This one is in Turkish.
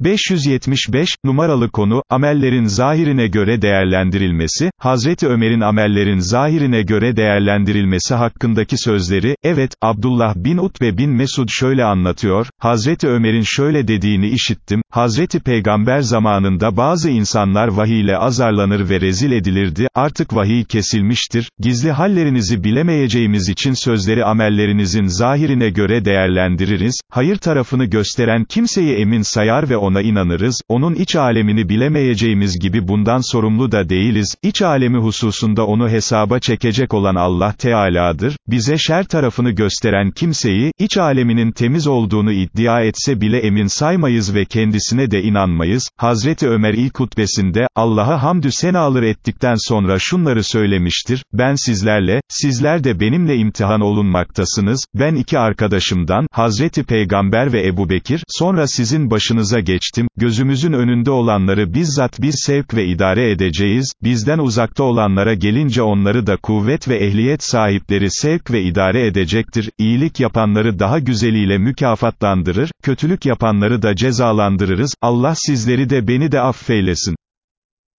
575, numaralı konu, amellerin zahirine göre değerlendirilmesi, Hazreti Ömer'in amellerin zahirine göre değerlendirilmesi hakkındaki sözleri, evet, Abdullah bin Utbe bin Mesud şöyle anlatıyor, Hazreti Ömer'in şöyle dediğini işittim, Hazreti Peygamber zamanında bazı insanlar vahiy ile azarlanır ve rezil edilirdi, artık vahiy kesilmiştir, gizli hallerinizi bilemeyeceğimiz için sözleri amellerinizin zahirine göre değerlendiririz, hayır tarafını gösteren kimseyi emin sayar ve ona ona inanırız, onun iç alemini bilemeyeceğimiz gibi bundan sorumlu da değiliz, iç alemi hususunda onu hesaba çekecek olan Allah Teala'dır, bize şer tarafını gösteren kimseyi, iç aleminin temiz olduğunu iddia etse bile emin saymayız ve kendisine de inanmayız, Hazreti Ömer ilk hutbesinde, Allah'a hamdü senalar ettikten sonra şunları söylemiştir, ben sizlerle, sizler de benimle imtihan olunmaktasınız, ben iki arkadaşımdan, Hazreti Peygamber ve Ebu Bekir, sonra sizin başınıza geç geçtim, gözümüzün önünde olanları bizzat biz sevk ve idare edeceğiz, bizden uzakta olanlara gelince onları da kuvvet ve ehliyet sahipleri sevk ve idare edecektir, iyilik yapanları daha güzeliyle mükafatlandırır, kötülük yapanları da cezalandırırız, Allah sizleri de beni de affeylesin.